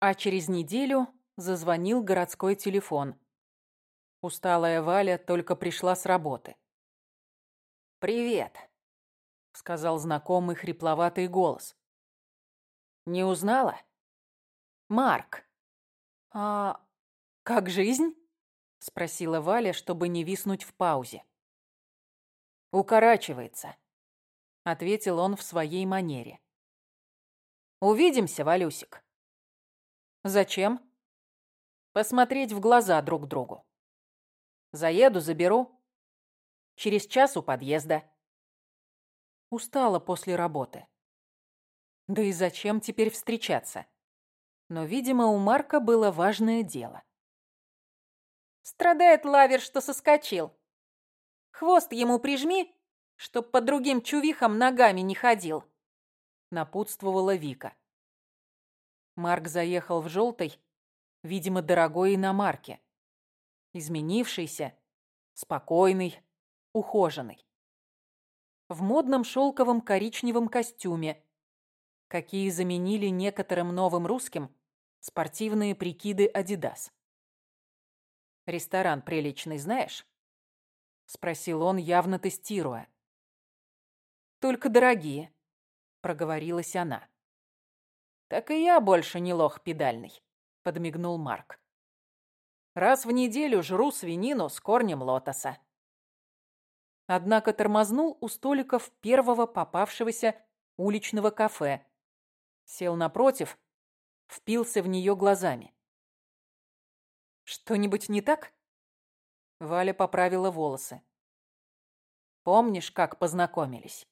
А через неделю зазвонил городской телефон. Усталая Валя только пришла с работы. «Привет», — сказал знакомый хрипловатый голос. «Не узнала?» «Марк». «А как жизнь?» — спросила Валя, чтобы не виснуть в паузе. «Укорачивается», — ответил он в своей манере. «Увидимся, Валюсик». «Зачем?» «Посмотреть в глаза друг другу. Заеду, заберу. Через час у подъезда». Устала после работы. Да и зачем теперь встречаться? Но, видимо, у Марка было важное дело. Страдает лавер, что соскочил. Хвост ему прижми, чтоб по другим чувихам ногами не ходил. Напутствовала Вика. Марк заехал в желтой, видимо, дорогой иномарке. Изменившийся, спокойный, ухоженный. В модном шелковом коричневом костюме, какие заменили некоторым новым русским спортивные прикиды «Адидас». «Ресторан приличный знаешь?» — спросил он, явно тестируя. «Только дорогие», — проговорилась она. «Так и я больше не лох педальный», — подмигнул Марк. «Раз в неделю жру свинину с корнем лотоса». Однако тормознул у столиков первого попавшегося уличного кафе. Сел напротив, впился в нее глазами. «Что-нибудь не так?» Валя поправила волосы. «Помнишь, как познакомились?»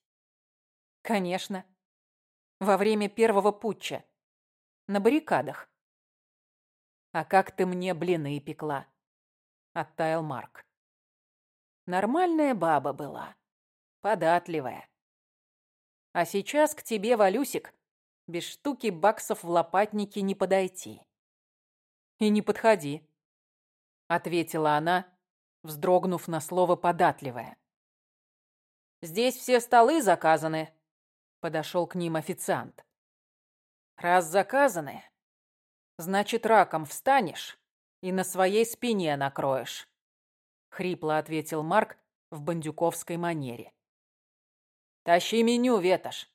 «Конечно. Во время первого путча. На баррикадах». «А как ты мне блины пекла?» Оттаял Марк. «Нормальная баба была. Податливая. А сейчас к тебе, Валюсик, без штуки баксов в лопатнике не подойти». «И не подходи», — ответила она, вздрогнув на слово «податливая». «Здесь все столы заказаны», — подошел к ним официант. «Раз заказаны, значит, раком встанешь и на своей спине накроешь», — хрипло ответил Марк в бандюковской манере. «Тащи меню, ветошь».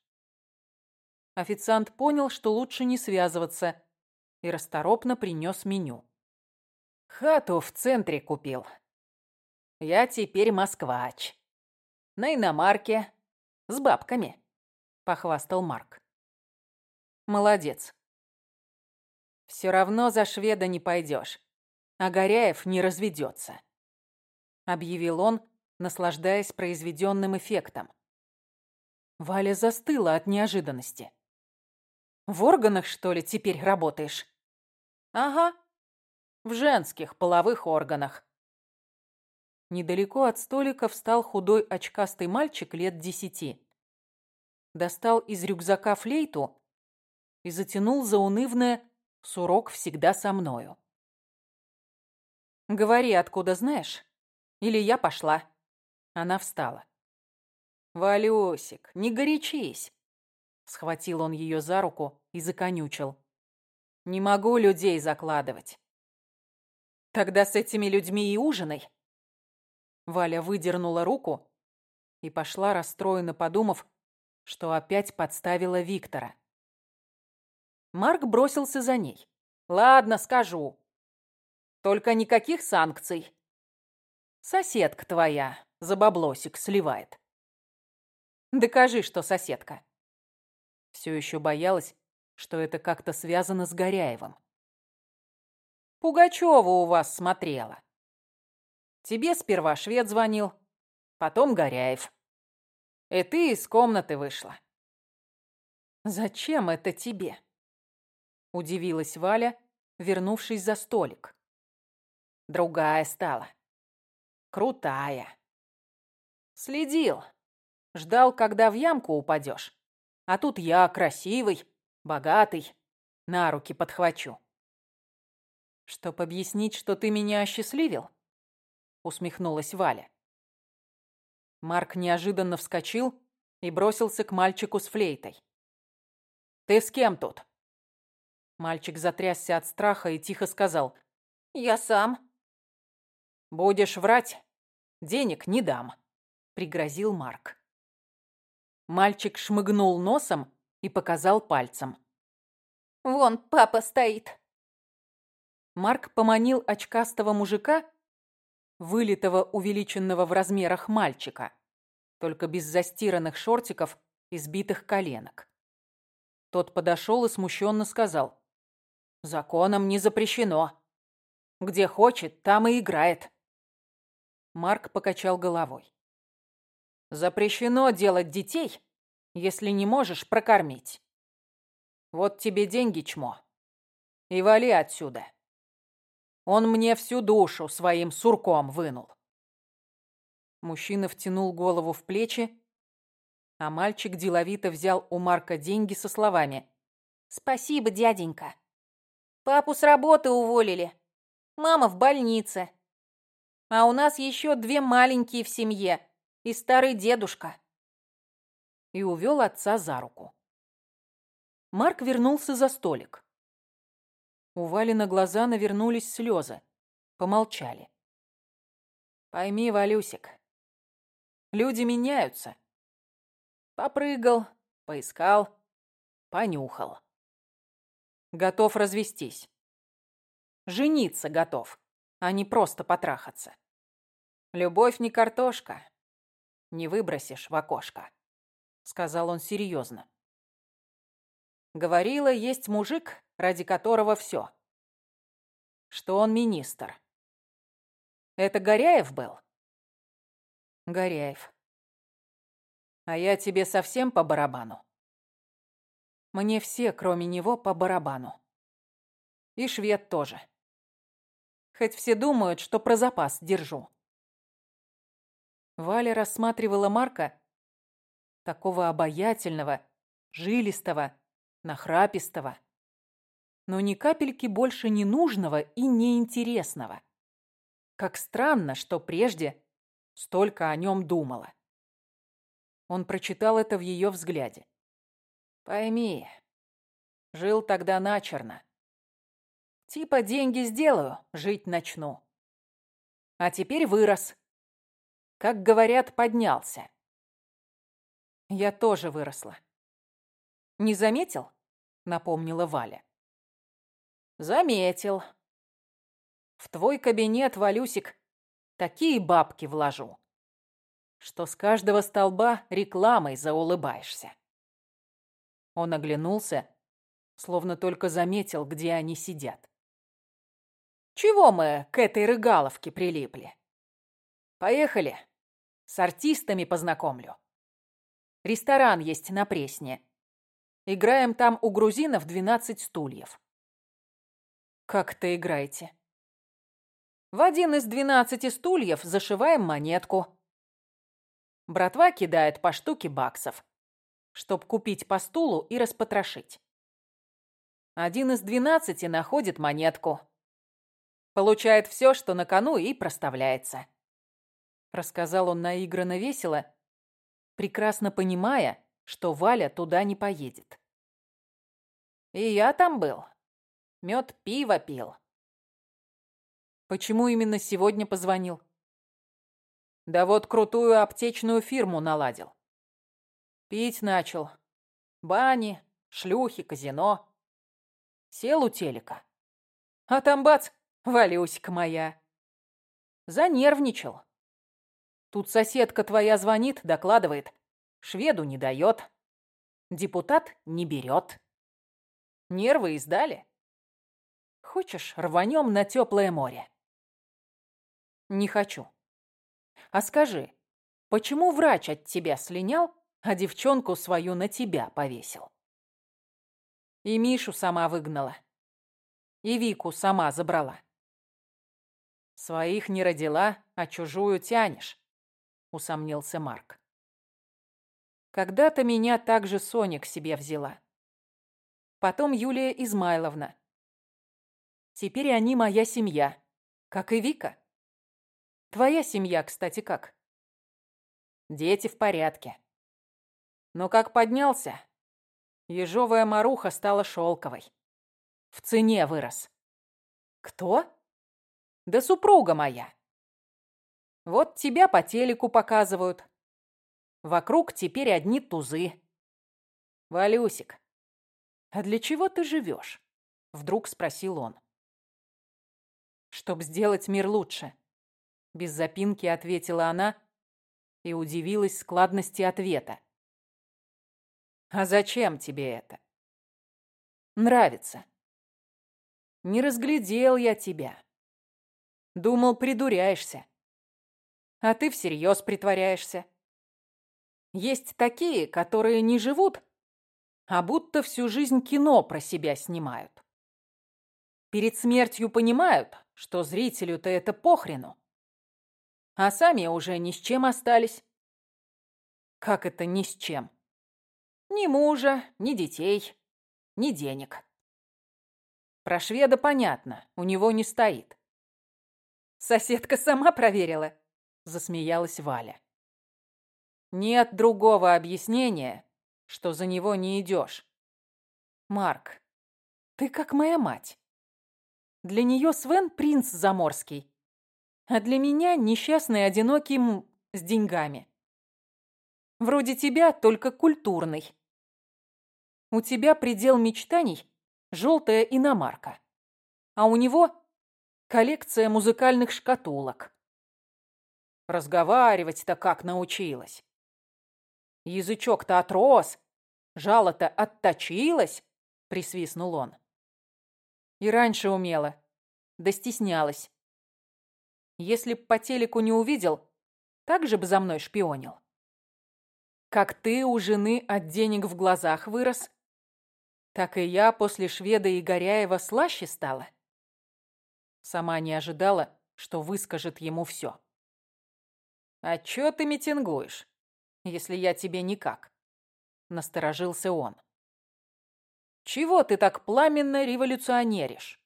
Официант понял, что лучше не связываться, и расторопно принес меню. Хату в центре купил. Я теперь москвач. На иномарке. С бабками, похвастал Марк. Молодец. Все равно за шведа не пойдешь, а Горяев не разведется, объявил он, наслаждаясь произведенным эффектом. Валя застыла от неожиданности. В органах, что ли, теперь работаешь? Ага, в женских половых органах. Недалеко от столика встал худой очкастый мальчик лет десяти. Достал из рюкзака флейту и затянул заунывное «Сурок всегда со мною». «Говори, откуда знаешь, или я пошла». Она встала. «Валюсик, не горячись!» Схватил он ее за руку и законючил. «Не могу людей закладывать. Тогда с этими людьми и ужинай. Валя выдернула руку и пошла, расстроенно подумав, что опять подставила Виктора. Марк бросился за ней. «Ладно, скажу. Только никаких санкций. Соседка твоя за баблосик сливает. Докажи, что соседка». Все еще боялась, что это как-то связано с Горяевым. Пугачева у вас смотрела. Тебе сперва швед звонил, потом Горяев. И ты из комнаты вышла. «Зачем это тебе?» Удивилась Валя, вернувшись за столик. Другая стала. Крутая. Следил. Ждал, когда в ямку упадешь. А тут я красивый, богатый, на руки подхвачу. «Чтоб объяснить, что ты меня осчастливил?» Усмехнулась Валя. Марк неожиданно вскочил и бросился к мальчику с флейтой. «Ты с кем тут?» Мальчик затрясся от страха и тихо сказал. «Я сам». «Будешь врать, денег не дам», — пригрозил Марк. Мальчик шмыгнул носом и показал пальцем. «Вон папа стоит». Марк поманил очкастого мужика, вылитого увеличенного в размерах мальчика, только без застиранных шортиков и сбитых коленок. Тот подошел и смущенно сказал. «Законом не запрещено. Где хочет, там и играет». Марк покачал головой. «Запрещено делать детей, если не можешь прокормить. Вот тебе деньги, чмо. И вали отсюда». Он мне всю душу своим сурком вынул. Мужчина втянул голову в плечи, а мальчик деловито взял у Марка деньги со словами «Спасибо, дяденька. Папу с работы уволили, мама в больнице, а у нас еще две маленькие в семье и старый дедушка». И увел отца за руку. Марк вернулся за столик. У Вали на глаза навернулись слезы. Помолчали. «Пойми, Валюсик, люди меняются. Попрыгал, поискал, понюхал. Готов развестись. Жениться готов, а не просто потрахаться. Любовь не картошка, не выбросишь в окошко», — сказал он серьезно. Говорила, есть мужик, ради которого все. Что он министр. Это Горяев был? Горяев. А я тебе совсем по барабану? Мне все, кроме него, по барабану. И швед тоже. Хоть все думают, что про запас держу. Валя рассматривала Марка, такого обаятельного, жилистого, нахрапистого, но ни капельки больше не нужного и неинтересного. Как странно, что прежде столько о нем думала. Он прочитал это в ее взгляде. «Пойми, жил тогда начерно. Типа деньги сделаю, жить начну. А теперь вырос. Как говорят, поднялся. Я тоже выросла. «Не заметил?» — напомнила Валя. «Заметил. В твой кабинет, Валюсик, такие бабки вложу, что с каждого столба рекламой заулыбаешься». Он оглянулся, словно только заметил, где они сидят. «Чего мы к этой рыгаловке прилипли? Поехали, с артистами познакомлю. Ресторан есть на Пресне» Играем там у грузинов двенадцать стульев. Как это играете? В один из двенадцати стульев зашиваем монетку. Братва кидает по штуке баксов, чтоб купить по стулу и распотрошить. Один из двенадцати находит монетку. Получает все, что на кону, и проставляется. Рассказал он наигранно весело, прекрасно понимая, что Валя туда не поедет. И я там был. Мед пиво пил. Почему именно сегодня позвонил? Да вот крутую аптечную фирму наладил. Пить начал. Бани, шлюхи, казино. Сел у телека. А там бац, Валюська моя. Занервничал. Тут соседка твоя звонит, докладывает. Шведу не дает. Депутат не берет. Нервы издали. Хочешь, рванем на теплое море? Не хочу. А скажи, почему врач от тебя слинял, а девчонку свою на тебя повесил? И Мишу сама выгнала. И Вику сама забрала. Своих не родила, а чужую тянешь, усомнился Марк. Когда-то меня также Соня к себе взяла. Потом Юлия Измайловна. Теперь они моя семья, как и Вика. Твоя семья, кстати, как? Дети в порядке. Но как поднялся, ежовая маруха стала шелковой. в цене вырос. Кто? Да супруга моя. Вот тебя по телеку показывают. Вокруг теперь одни тузы. Валюсик, а для чего ты живешь? Вдруг спросил он. Чтоб сделать мир лучше. Без запинки ответила она и удивилась складности ответа. А зачем тебе это? Нравится. Не разглядел я тебя. Думал, придуряешься. А ты всерьез притворяешься. Есть такие, которые не живут, а будто всю жизнь кино про себя снимают. Перед смертью понимают, что зрителю-то это похрену. А сами уже ни с чем остались. Как это ни с чем? Ни мужа, ни детей, ни денег. Про шведа понятно, у него не стоит. Соседка сама проверила, засмеялась Валя. Нет другого объяснения, что за него не идешь. Марк, ты как моя мать. Для нее Свен принц заморский, а для меня несчастный одинокий м с деньгами. Вроде тебя, только культурный. У тебя предел мечтаний – желтая иномарка, а у него коллекция музыкальных шкатулок. Разговаривать-то как научилась. Язычок-то отрос, жало-то отточилось, присвистнул он. И раньше умела, да стеснялась. Если б по телеку не увидел, так же бы за мной шпионил. Как ты у жены от денег в глазах вырос, так и я после шведа и Горяева слаще стала. Сама не ожидала, что выскажет ему все. «А чё ты митингуешь?» если я тебе никак?» Насторожился он. «Чего ты так пламенно революционеришь?»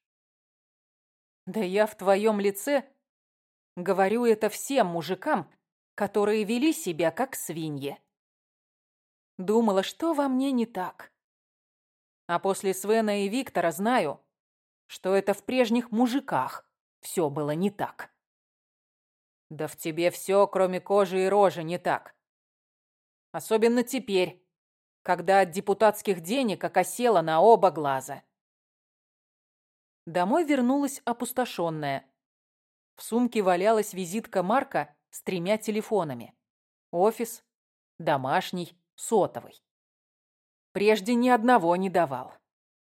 «Да я в твоем лице говорю это всем мужикам, которые вели себя как свиньи. Думала, что во мне не так. А после Свена и Виктора знаю, что это в прежних мужиках все было не так. Да в тебе все, кроме кожи и рожи, не так. Особенно теперь, когда от депутатских денег окосела на оба глаза. Домой вернулась опустошенная. В сумке валялась визитка Марка с тремя телефонами. Офис, домашний, сотовый. Прежде ни одного не давал.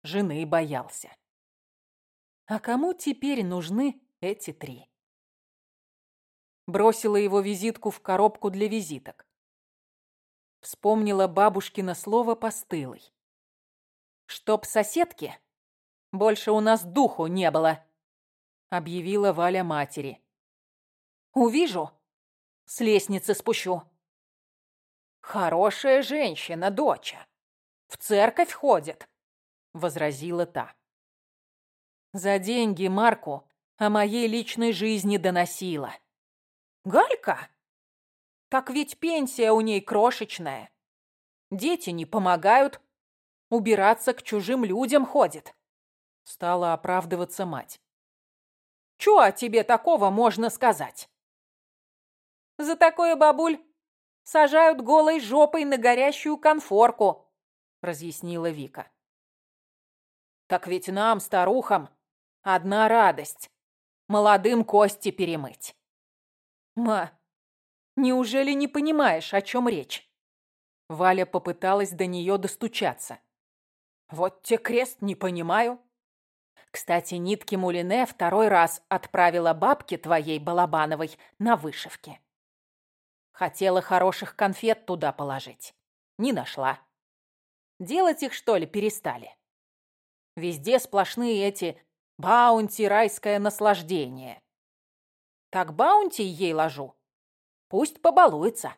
Жены боялся. А кому теперь нужны эти три? Бросила его визитку в коробку для визиток. Вспомнила бабушкино слово постылый. «Чтоб соседки больше у нас духу не было», — объявила Валя матери. «Увижу, с лестницы спущу». «Хорошая женщина, доча. В церковь ходит», — возразила та. «За деньги Марку о моей личной жизни доносила». «Галька?» Так ведь пенсия у ней крошечная. Дети не помогают. Убираться к чужим людям ходит. Стала оправдываться мать. Чё о тебе такого можно сказать? За такое, бабуль, сажают голой жопой на горящую конфорку, разъяснила Вика. Так ведь нам, старухам, одна радость. Молодым кости перемыть. Ма, Неужели не понимаешь, о чем речь?» Валя попыталась до нее достучаться. «Вот те крест, не понимаю». Кстати, нитки Мулине второй раз отправила бабке твоей Балабановой на вышивке. Хотела хороших конфет туда положить. Не нашла. Делать их, что ли, перестали? Везде сплошные эти баунти, райское наслаждение. Так баунти ей ложу, Пусть побалуется.